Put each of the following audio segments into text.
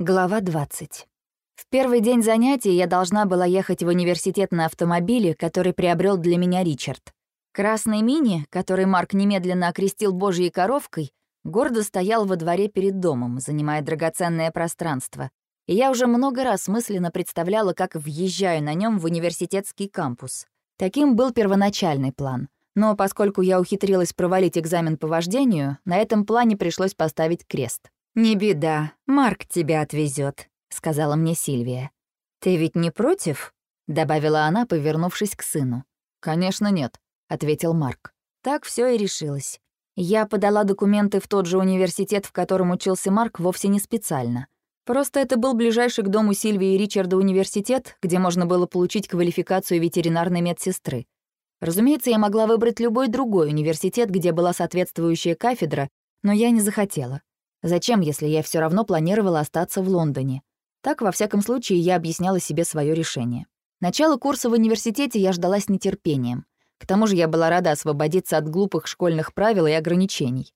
Глава 20. В первый день занятий я должна была ехать в университет на автомобиле, который приобрел для меня Ричард. Красный мини, который Марк немедленно окрестил божьей коровкой, гордо стоял во дворе перед домом, занимая драгоценное пространство. И я уже много раз мысленно представляла, как въезжаю на нем в университетский кампус. Таким был первоначальный план. Но поскольку я ухитрилась провалить экзамен по вождению, на этом плане пришлось поставить крест. «Не беда, Марк тебя отвезет, сказала мне Сильвия. «Ты ведь не против?» — добавила она, повернувшись к сыну. «Конечно нет», — ответил Марк. Так все и решилось. Я подала документы в тот же университет, в котором учился Марк, вовсе не специально. Просто это был ближайший к дому Сильвии и Ричарда университет, где можно было получить квалификацию ветеринарной медсестры. Разумеется, я могла выбрать любой другой университет, где была соответствующая кафедра, но я не захотела. Зачем, если я все равно планировала остаться в Лондоне? Так, во всяком случае, я объясняла себе свое решение. Начало курса в университете я ждала с нетерпением. К тому же я была рада освободиться от глупых школьных правил и ограничений.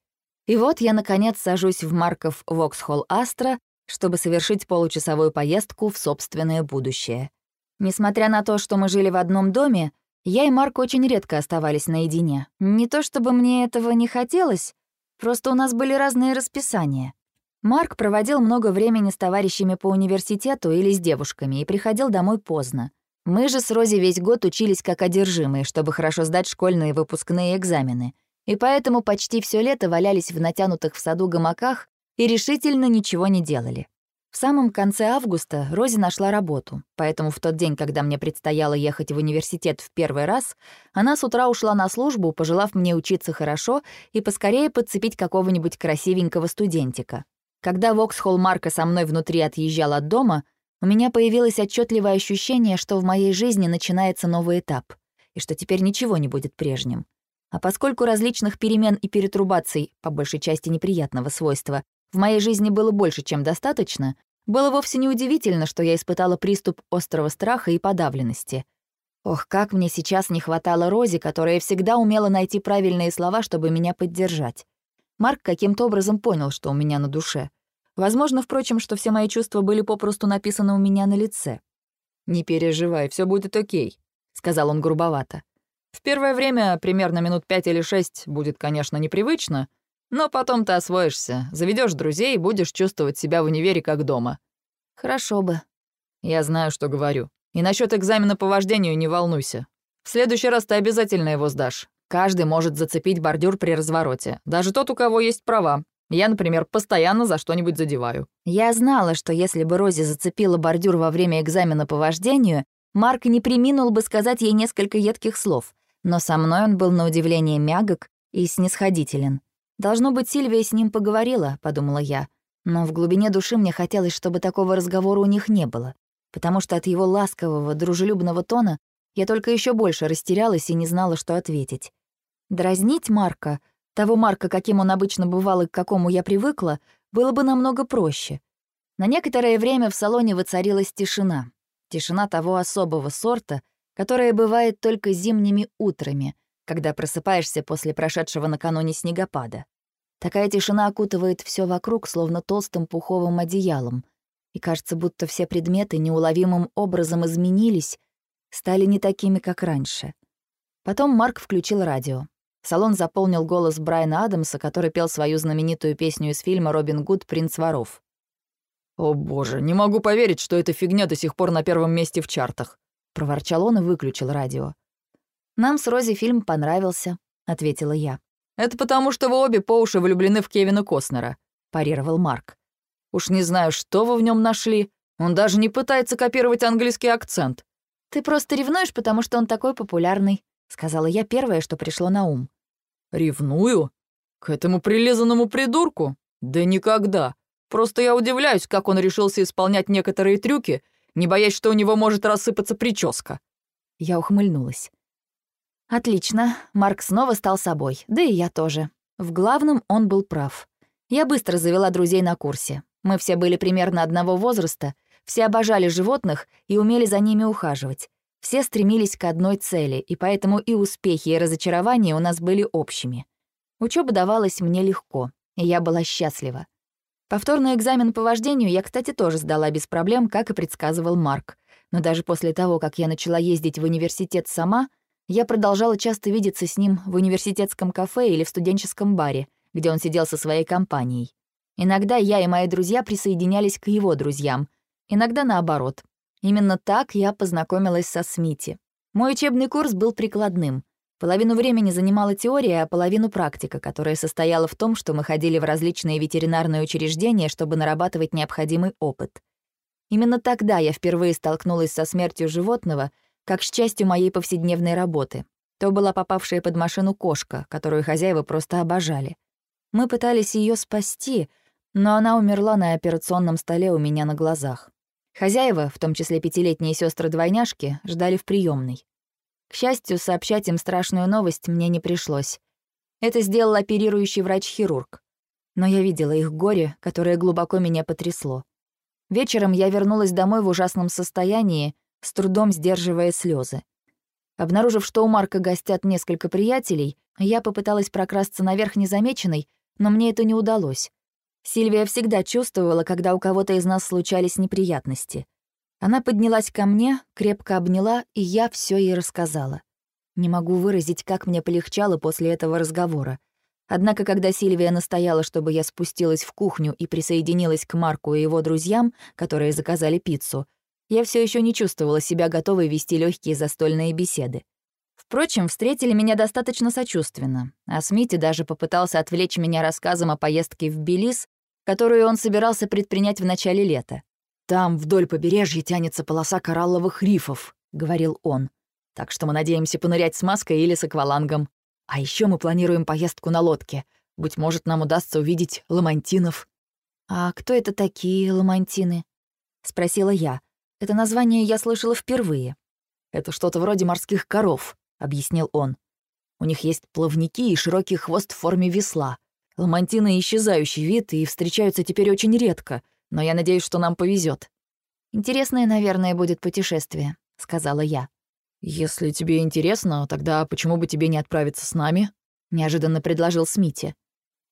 И вот я, наконец, сажусь в Марков Воксхолл Астра, чтобы совершить получасовую поездку в собственное будущее. Несмотря на то, что мы жили в одном доме, я и Марк очень редко оставались наедине. Не то чтобы мне этого не хотелось, Просто у нас были разные расписания. Марк проводил много времени с товарищами по университету или с девушками и приходил домой поздно. Мы же с Рози весь год учились как одержимые, чтобы хорошо сдать школьные выпускные экзамены. И поэтому почти все лето валялись в натянутых в саду гамаках и решительно ничего не делали. В самом конце августа Рози нашла работу, поэтому в тот день, когда мне предстояло ехать в университет в первый раз, она с утра ушла на службу, пожелав мне учиться хорошо и поскорее подцепить какого-нибудь красивенького студентика. Когда Воксхолл Марка со мной внутри отъезжал от дома, у меня появилось отчетливое ощущение, что в моей жизни начинается новый этап, и что теперь ничего не будет прежним. А поскольку различных перемен и перетрубаций, по большей части неприятного свойства, в моей жизни было больше, чем достаточно, было вовсе не удивительно, что я испытала приступ острого страха и подавленности. Ох, как мне сейчас не хватало Рози, которая всегда умела найти правильные слова, чтобы меня поддержать. Марк каким-то образом понял, что у меня на душе. Возможно, впрочем, что все мои чувства были попросту написаны у меня на лице. «Не переживай, все будет окей», — сказал он грубовато. «В первое время, примерно минут пять или шесть, будет, конечно, непривычно, но потом ты освоишься, заведешь друзей и будешь чувствовать себя в универе как дома. Хорошо бы. Я знаю, что говорю. И насчет экзамена по вождению не волнуйся. В следующий раз ты обязательно его сдашь. Каждый может зацепить бордюр при развороте. Даже тот, у кого есть права. Я, например, постоянно за что-нибудь задеваю. Я знала, что если бы Рози зацепила бордюр во время экзамена по вождению, Марк не приминул бы сказать ей несколько едких слов. Но со мной он был на удивление мягок и снисходителен. «Должно быть, Сильвия с ним поговорила», — подумала я. Но в глубине души мне хотелось, чтобы такого разговора у них не было, потому что от его ласкового, дружелюбного тона я только еще больше растерялась и не знала, что ответить. Дразнить Марка, того Марка, каким он обычно бывал и к какому я привыкла, было бы намного проще. На некоторое время в салоне воцарилась тишина. Тишина того особого сорта, которая бывает только зимними утрами, когда просыпаешься после прошедшего накануне снегопада. Такая тишина окутывает все вокруг, словно толстым пуховым одеялом, и кажется, будто все предметы неуловимым образом изменились, стали не такими, как раньше. Потом Марк включил радио. Салон заполнил голос Брайана Адамса, который пел свою знаменитую песню из фильма «Робин Гуд. Принц воров». «О боже, не могу поверить, что эта фигня до сих пор на первом месте в чартах», — проворчал он и выключил радио. «Нам с Рози фильм понравился», — ответила я. «Это потому, что вы обе по уши влюблены в Кевина Костнера», — парировал Марк. «Уж не знаю, что вы в нем нашли. Он даже не пытается копировать английский акцент». «Ты просто ревнуешь, потому что он такой популярный», — сказала я первое, что пришло на ум. «Ревную? К этому прилизанному придурку? Да никогда. Просто я удивляюсь, как он решился исполнять некоторые трюки, не боясь, что у него может рассыпаться прическа». Я ухмыльнулась. Отлично, Марк снова стал собой, да и я тоже. В главном он был прав. Я быстро завела друзей на курсе. Мы все были примерно одного возраста, все обожали животных и умели за ними ухаживать. Все стремились к одной цели, и поэтому и успехи, и разочарования у нас были общими. Учеба давалась мне легко, и я была счастлива. Повторный экзамен по вождению я, кстати, тоже сдала без проблем, как и предсказывал Марк. Но даже после того, как я начала ездить в университет сама, я продолжала часто видеться с ним в университетском кафе или в студенческом баре, где он сидел со своей компанией. Иногда я и мои друзья присоединялись к его друзьям, иногда наоборот. Именно так я познакомилась со Смити. Мой учебный курс был прикладным. Половину времени занимала теория, а половину практика, которая состояла в том, что мы ходили в различные ветеринарные учреждения, чтобы нарабатывать необходимый опыт. Именно тогда я впервые столкнулась со смертью животного, как с частью моей повседневной работы. То была попавшая под машину кошка, которую хозяева просто обожали. Мы пытались ее спасти, но она умерла на операционном столе у меня на глазах. Хозяева, в том числе пятилетние сестры двойняшки ждали в приемной. К счастью, сообщать им страшную новость мне не пришлось. Это сделал оперирующий врач-хирург. Но я видела их горе, которое глубоко меня потрясло. Вечером я вернулась домой в ужасном состоянии, с трудом сдерживая слезы. Обнаружив, что у Марка гостят несколько приятелей, я попыталась прокрасться наверх незамеченной, но мне это не удалось. Сильвия всегда чувствовала, когда у кого-то из нас случались неприятности. Она поднялась ко мне, крепко обняла, и я все ей рассказала. Не могу выразить, как мне полегчало после этого разговора. Однако, когда Сильвия настояла, чтобы я спустилась в кухню и присоединилась к Марку и его друзьям, которые заказали пиццу, я все еще не чувствовала себя готовой вести легкие застольные беседы. Впрочем, встретили меня достаточно сочувственно, а Смити даже попытался отвлечь меня рассказом о поездке в Белиз, которую он собирался предпринять в начале лета. «Там вдоль побережья тянется полоса коралловых рифов», — говорил он. «Так что мы надеемся понырять с маской или с аквалангом. А еще мы планируем поездку на лодке. Быть может, нам удастся увидеть ламантинов». «А кто это такие ламантины?» — спросила я. Это название я слышала впервые. «Это что-то вроде морских коров», — объяснил он. «У них есть плавники и широкий хвост в форме весла. Ламантины — исчезающий вид и встречаются теперь очень редко, но я надеюсь, что нам повезет. «Интересное, наверное, будет путешествие», — сказала я. «Если тебе интересно, тогда почему бы тебе не отправиться с нами?» — неожиданно предложил Смити.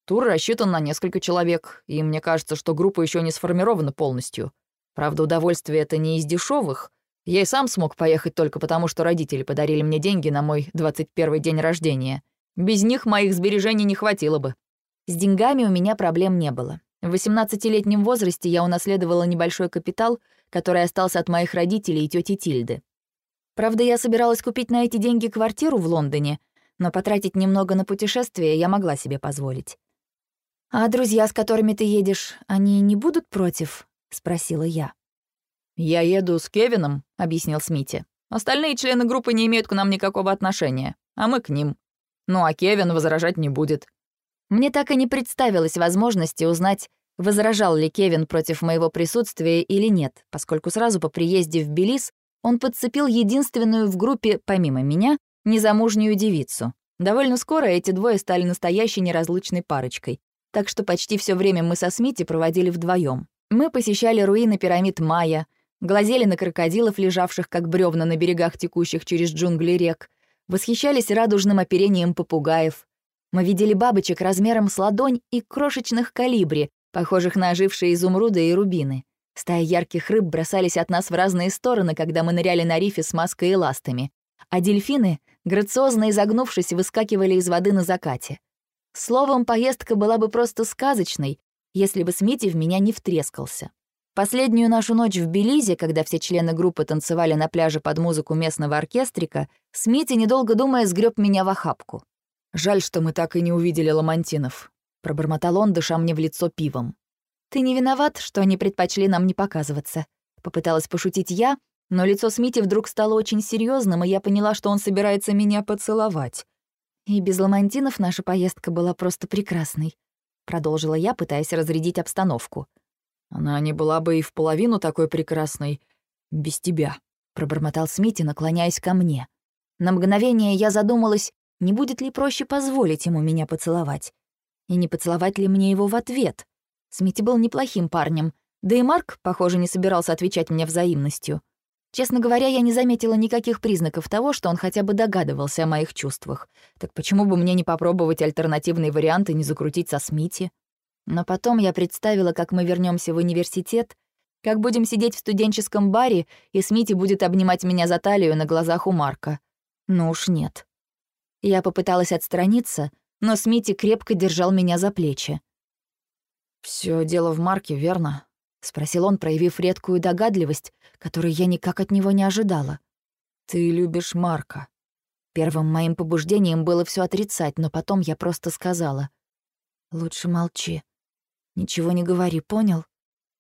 «Тур рассчитан на несколько человек, и мне кажется, что группа еще не сформирована полностью. Правда, удовольствие это не из дешевых. Я и сам смог поехать только потому, что родители подарили мне деньги на мой 21 день рождения. Без них моих сбережений не хватило бы. С деньгами у меня проблем не было. В 18-летнем возрасте я унаследовала небольшой капитал, который остался от моих родителей и тети Тильды. Правда, я собиралась купить на эти деньги квартиру в Лондоне, но потратить немного на путешествие я могла себе позволить. «А друзья, с которыми ты едешь, они не будут против?» — спросила я. «Я еду с Кевином», — объяснил Смити. «Остальные члены группы не имеют к нам никакого отношения, а мы к ним. Ну а Кевин возражать не будет. Мне так и не представилось возможности узнать, возражал ли Кевин против моего присутствия или нет, поскольку сразу по приезде в Белиз он подцепил единственную в группе, помимо меня, незамужнюю девицу. Довольно скоро эти двое стали настоящей неразлучной парочкой, так что почти все время мы со Смити проводили вдвоем. Мы посещали руины пирамид Майя, глазели на крокодилов, лежавших как бревна на берегах текущих через джунгли рек, восхищались радужным оперением попугаев, мы видели бабочек размером с ладонь и крошечных калибри, похожих на ожившие изумруды и рубины. Стаи ярких рыб бросались от нас в разные стороны, когда мы ныряли на рифе с маской и ластами. А дельфины, грациозно изогнувшись, выскакивали из воды на закате. Словом, поездка была бы просто сказочной, если бы Смити в меня не втрескался. Последнюю нашу ночь в Белизе, когда все члены группы танцевали на пляже под музыку местного оркестрика, Смити, недолго думая, сгреб меня в охапку. «Жаль, что мы так и не увидели ламантинов», — пробормотал он, дыша мне в лицо пивом. «Ты не виноват, что они предпочли нам не показываться», — попыталась пошутить я, но лицо Смити вдруг стало очень серьезным, и я поняла, что он собирается меня поцеловать. «И без ламантинов наша поездка была просто прекрасной», — продолжила я, пытаясь разрядить обстановку. «Она не была бы и в половину такой прекрасной без тебя», — пробормотал Смити, наклоняясь ко мне. На мгновение я задумалась, не будет ли проще позволить ему меня поцеловать? И не поцеловать ли мне его в ответ? Смити был неплохим парнем, да и Марк, похоже, не собирался отвечать мне взаимностью. Честно говоря, я не заметила никаких признаков того, что он хотя бы догадывался о моих чувствах. Так почему бы мне не попробовать альтернативный вариант и не закрутить со Смити? Но потом я представила, как мы вернемся в университет, как будем сидеть в студенческом баре, и Смити будет обнимать меня за талию на глазах у Марка. Ну уж нет. Я попыталась отстраниться, но Смити крепко держал меня за плечи. Все дело в Марке, верно?» — спросил он, проявив редкую догадливость, которой я никак от него не ожидала. «Ты любишь Марка». Первым моим побуждением было все отрицать, но потом я просто сказала. «Лучше молчи. Ничего не говори, понял?»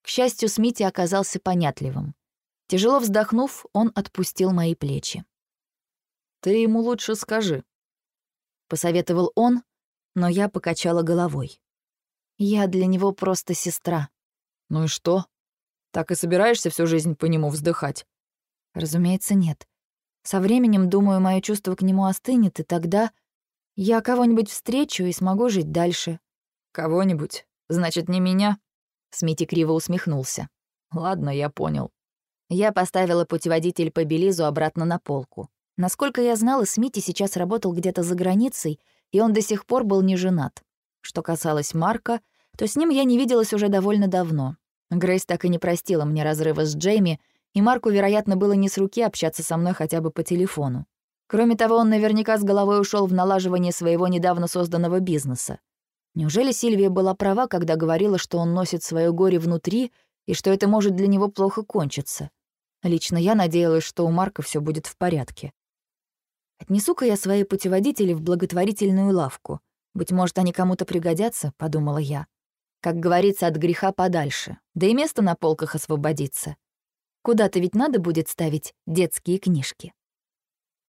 К счастью, Смити оказался понятливым. Тяжело вздохнув, он отпустил мои плечи. «Ты ему лучше скажи», — посоветовал он, но я покачала головой. «Я для него просто сестра». «Ну и что? Так и собираешься всю жизнь по нему вздыхать?» «Разумеется, нет. Со временем, думаю, мое чувство к нему остынет, и тогда я кого-нибудь встречу и смогу жить дальше». «Кого-нибудь? Значит, не меня?» Смити криво усмехнулся. «Ладно, я понял». Я поставила путеводитель по Белизу обратно на полку. Насколько я знала, Смити сейчас работал где-то за границей, и он до сих пор был не женат. Что касалось Марка, то с ним я не виделась уже довольно давно. Грейс так и не простила мне разрыва с Джейми, и Марку, вероятно, было не с руки общаться со мной хотя бы по телефону. Кроме того, он наверняка с головой ушел в налаживание своего недавно созданного бизнеса. Неужели Сильвия была права, когда говорила, что он носит свое горе внутри и что это может для него плохо кончиться? Лично я надеялась, что у Марка все будет в порядке. Отнесу-ка я свои путеводители в благотворительную лавку. Быть может, они кому-то пригодятся, подумала я. Как говорится, от греха подальше. Да и место на полках освободится. Куда-то ведь надо будет ставить детские книжки.